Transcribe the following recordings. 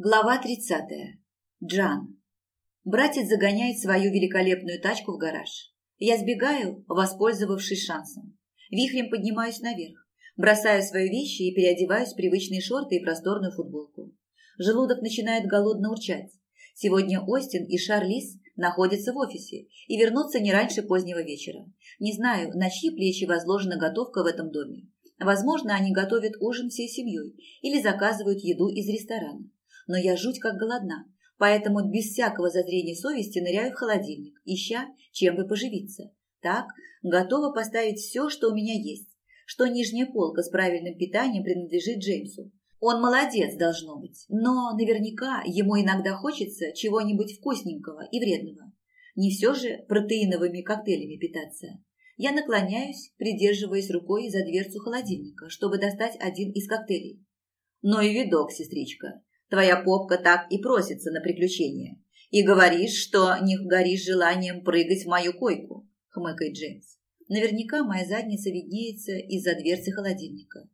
Глава 30. Джан. Братец загоняет свою великолепную тачку в гараж. Я сбегаю, воспользовавшись шансом. Вихрем поднимаюсь наверх, бросаю свои вещи и переодеваюсь в привычные шорты и просторную футболку. Желудок начинает голодно урчать. Сегодня Остин и Шарлиз находятся в офисе и вернутся не раньше позднего вечера. Не знаю, на чьи плечи возложена готовка в этом доме. Возможно, они готовят ужин всей семьей или заказывают еду из ресторана но я жуть как голодна, поэтому без всякого зазрения совести ныряю в холодильник, ища, чем бы поживиться. Так, готова поставить все, что у меня есть, что нижняя полка с правильным питанием принадлежит Джеймсу. Он молодец, должно быть, но наверняка ему иногда хочется чего-нибудь вкусненького и вредного. Не все же протеиновыми коктейлями питаться. Я наклоняюсь, придерживаясь рукой за дверцу холодильника, чтобы достать один из коктейлей. Но и видок, сестричка. Твоя попка так и просится на приключения. И говоришь, что не горишь желанием прыгать в мою койку, хмыкает Джеймс. Наверняка моя задница виднеется из-за дверцы холодильника.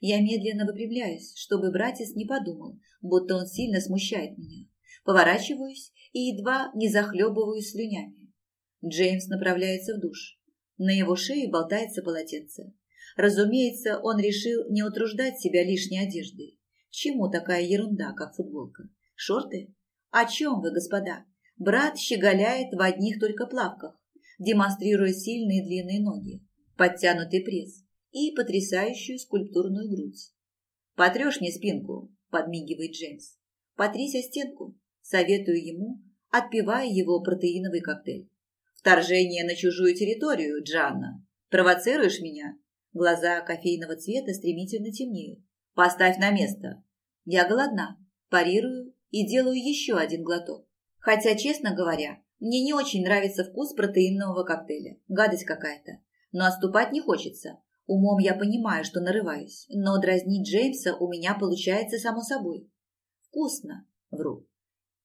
Я медленно выпрямляюсь, чтобы братец не подумал, будто он сильно смущает меня. Поворачиваюсь и едва не захлебываюсь слюнями. Джеймс направляется в душ. На его шее болтается полотенце. Разумеется, он решил не утруждать себя лишней одеждой. Чему такая ерунда, как футболка? Шорты? О чем вы, господа? Брат щеголяет в одних только плавках, демонстрируя сильные длинные ноги, подтянутый пресс и потрясающую скульптурную грудь. «Потрешь мне спинку», – подмигивает Джеймс. «Потрись о стенку», – советую ему, отпивая его протеиновый коктейль. «Вторжение на чужую территорию, Джанна. Провоцируешь меня?» Глаза кофейного цвета стремительно темнеют. «Поставь на место. Я голодна, парирую и делаю еще один глоток. Хотя, честно говоря, мне не очень нравится вкус протеинового коктейля. Гадость какая-то. Но отступать не хочется. Умом я понимаю, что нарываюсь, но дразнить Джеймса у меня получается само собой. Вкусно, вру.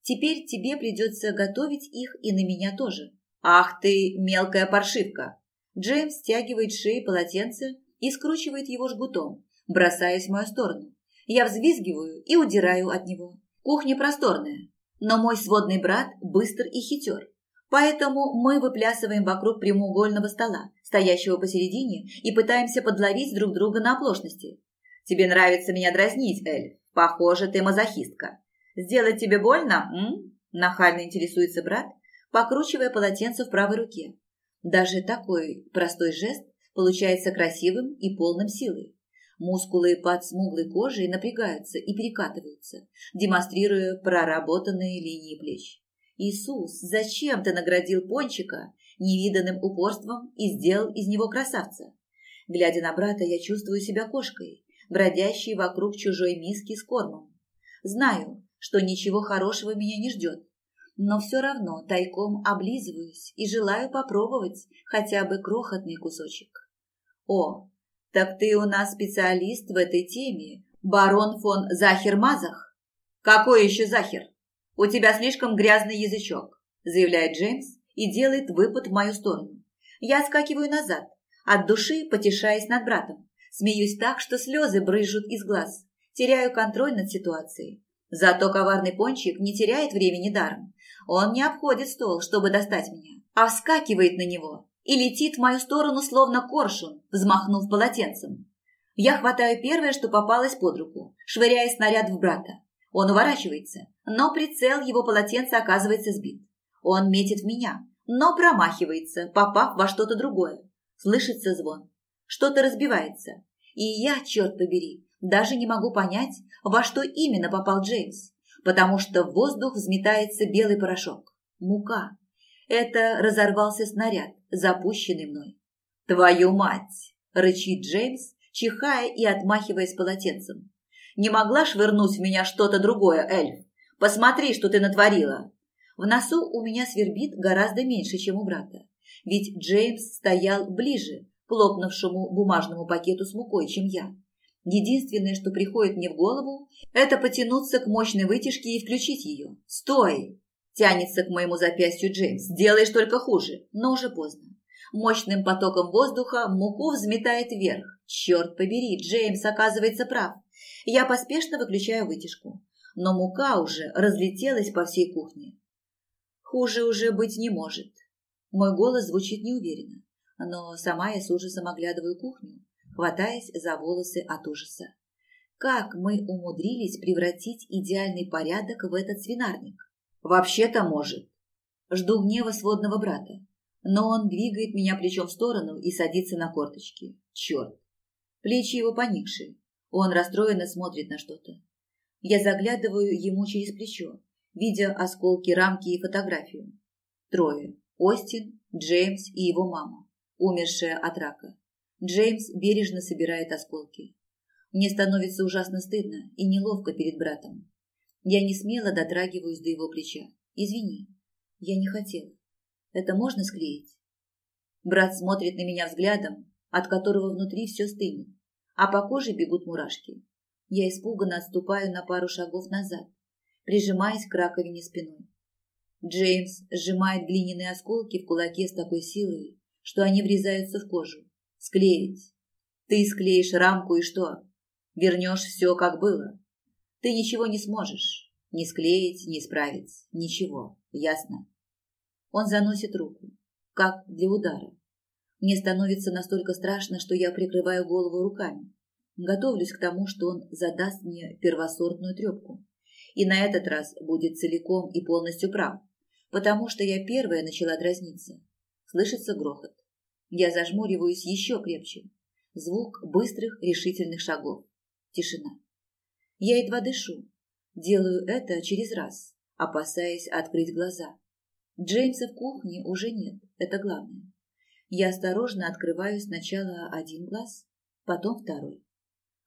Теперь тебе придется готовить их и на меня тоже. Ах ты, мелкая паршивка! Джеймс стягивает шеи полотенце и скручивает его жгутом, бросаясь в мою сторону. Я взвизгиваю и удираю от него. Кухня просторная, но мой сводный брат быстр и хитер. Поэтому мы выплясываем вокруг прямоугольного стола, стоящего посередине, и пытаемся подловить друг друга на оплошности. «Тебе нравится меня дразнить, Эль. Похоже, ты мазохистка. Сделать тебе больно, м?» Нахально интересуется брат, покручивая полотенце в правой руке. Даже такой простой жест получается красивым и полным силой. Мускулы под смуглой кожей напрягаются и перекатываются, демонстрируя проработанные линии плеч. «Иисус, зачем ты наградил Пончика невиданным упорством и сделал из него красавца?» Глядя на брата, я чувствую себя кошкой, бродящей вокруг чужой миски с кормом. Знаю, что ничего хорошего меня не ждет, но все равно тайком облизываюсь и желаю попробовать хотя бы крохотный кусочек. О, «Так ты у нас специалист в этой теме, барон фон Захер-Мазах?» «Какой еще Захер? У тебя слишком грязный язычок», – заявляет Джеймс и делает выпад в мою сторону. Я скакиваю назад, от души потешаясь над братом. Смеюсь так, что слезы брызжут из глаз. Теряю контроль над ситуацией. Зато коварный пончик не теряет времени даром. Он не обходит стол, чтобы достать меня, а вскакивает на него, и летит в мою сторону словно коршун, взмахнув полотенцем. Я хватаю первое, что попалось под руку, швыряя снаряд в брата. Он уворачивается, но прицел его полотенца оказывается сбит. Он метит в меня, но промахивается, попав во что-то другое. Слышится звон. Что-то разбивается. И я, черт побери, даже не могу понять, во что именно попал Джеймс, потому что в воздух взметается белый порошок. Мука. Это разорвался снаряд, запущенный мной. «Твою мать!» – рычит Джеймс, чихая и отмахиваясь полотенцем. «Не могла швырнуть в меня что-то другое, Эльф? Посмотри, что ты натворила!» В носу у меня свербит гораздо меньше, чем у брата. Ведь Джеймс стоял ближе к лопнувшему бумажному пакету с мукой, чем я. Единственное, что приходит мне в голову, это потянуться к мощной вытяжке и включить ее. «Стой!» Тянется к моему запястью Джеймс. Делаешь только хуже, но уже поздно. Мощным потоком воздуха муку взметает вверх. Черт побери, Джеймс оказывается прав. Я поспешно выключаю вытяжку. Но мука уже разлетелась по всей кухне. Хуже уже быть не может. Мой голос звучит неуверенно, но сама я с ужасом оглядываю кухню, хватаясь за волосы от ужаса. Как мы умудрились превратить идеальный порядок в этот свинарник? Вообще-то может. Жду гнева сводного брата. Но он двигает меня плечом в сторону и садится на корточки. Черт. Плечи его поникшие. Он расстроенно смотрит на что-то. Я заглядываю ему через плечо, видя осколки рамки и фотографию. Трое. Остин, Джеймс и его мама, умершая от рака. Джеймс бережно собирает осколки. Мне становится ужасно стыдно и неловко перед братом. Я не смело дотрагиваюсь до его плеча. Извини, я не хотела. Это можно склеить? Брат смотрит на меня взглядом, от которого внутри все стынет, а по коже бегут мурашки. Я испуганно отступаю на пару шагов назад, прижимаясь к раковине спиной. Джеймс сжимает глиняные осколки в кулаке с такой силой, что они врезаются в кожу. Склеить. Ты склеишь рамку и что? Вернешь все, как было. Ты ничего не сможешь. Не склеить, не исправить. Ничего. Ясно? Он заносит руку. Как для удара. Мне становится настолько страшно, что я прикрываю голову руками. Готовлюсь к тому, что он задаст мне первосортную трепку. И на этот раз будет целиком и полностью прав. Потому что я первая начала дразниться. Слышится грохот. Я зажмуриваюсь еще крепче. Звук быстрых решительных шагов. Тишина. Я едва дышу. Делаю это через раз, опасаясь открыть глаза. Джеймса в кухне уже нет, это главное. Я осторожно открываю сначала один глаз, потом второй.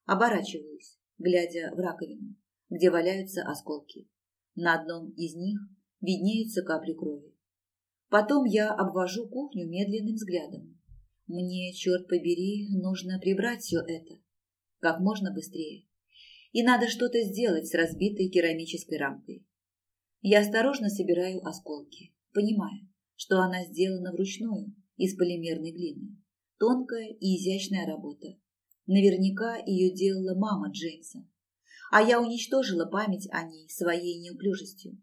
Оборачиваюсь, глядя в раковину, где валяются осколки. На одном из них виднеются капли крови. Потом я обвожу кухню медленным взглядом. Мне, черт побери, нужно прибрать все это. Как можно быстрее и надо что-то сделать с разбитой керамической рамкой. Я осторожно собираю осколки, понимая, что она сделана вручную из полимерной глины. Тонкая и изящная работа. Наверняка ее делала мама Джеймса. А я уничтожила память о ней своей неуклюжестью.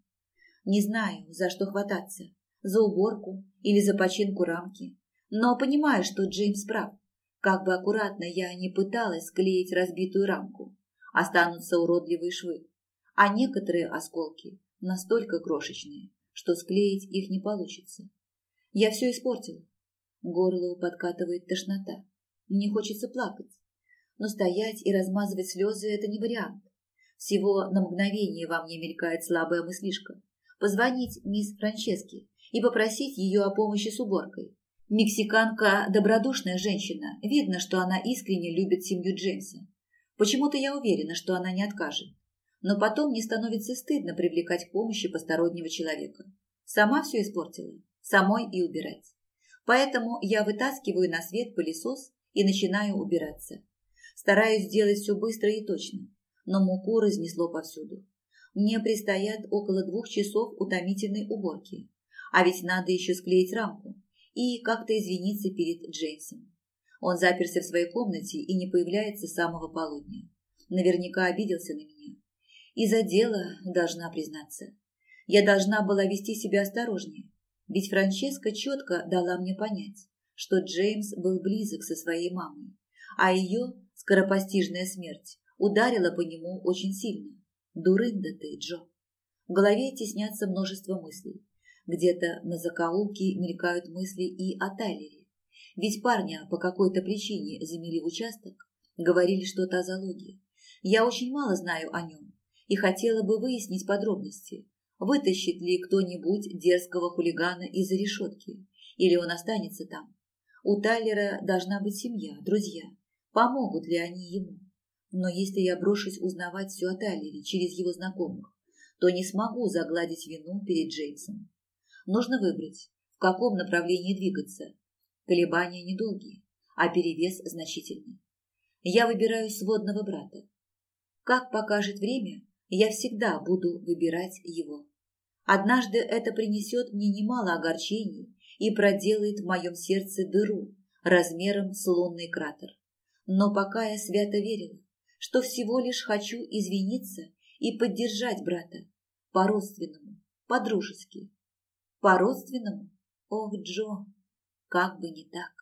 Не знаю, за что хвататься, за уборку или за починку рамки, но понимаю, что Джеймс прав. Как бы аккуратно я ни пыталась склеить разбитую рамку, Останутся уродливые швы, а некоторые осколки настолько крошечные, что склеить их не получится. Я все испортила. Горло подкатывает тошнота. Мне хочется плакать. Но стоять и размазывать слезы – это не вариант. Всего на мгновение во мне мелькает слабая мыслишка. Позвонить мисс Франчески и попросить ее о помощи с уборкой. Мексиканка – добродушная женщина. Видно, что она искренне любит семью Джеймса. Почему-то я уверена, что она не откажет. Но потом мне становится стыдно привлекать к помощи постороннего человека. Сама все испортила, самой и убирать. Поэтому я вытаскиваю на свет пылесос и начинаю убираться. Стараюсь сделать все быстро и точно, но муку разнесло повсюду. Мне предстоят около двух часов утомительной уборки, а ведь надо еще склеить рамку и как-то извиниться перед Джейнсом. Он заперся в своей комнате и не появляется с самого полудня. Наверняка обиделся на меня. И за дело должна признаться. Я должна была вести себя осторожнее, ведь Франческа четко дала мне понять, что Джеймс был близок со своей мамой, а ее скоропостижная смерть ударила по нему очень сильно. Дурында ты, Джо. В голове теснятся множество мыслей. Где-то на закоулке мелькают мысли и о Тайлере ведь парня по какой-то причине замели в участок, говорили что-то о залоге. Я очень мало знаю о нем и хотела бы выяснить подробности. Вытащит ли кто-нибудь дерзкого хулигана из-за решетки? Или он останется там? У Тайлера должна быть семья, друзья. Помогут ли они ему? Но если я брошусь узнавать все о Тайлере через его знакомых, то не смогу загладить вину перед Джеймсом. Нужно выбрать, в каком направлении двигаться Колебания недолгие, а перевес значительный. Я выбираю сводного брата. Как покажет время, я всегда буду выбирать его. Однажды это принесет мне немало огорчений и проделает в моем сердце дыру размером с лунный кратер. Но пока я свято верила, что всего лишь хочу извиниться и поддержать брата. По-родственному, по-дружески. По-родственному? Ох, Джо! как бы не так.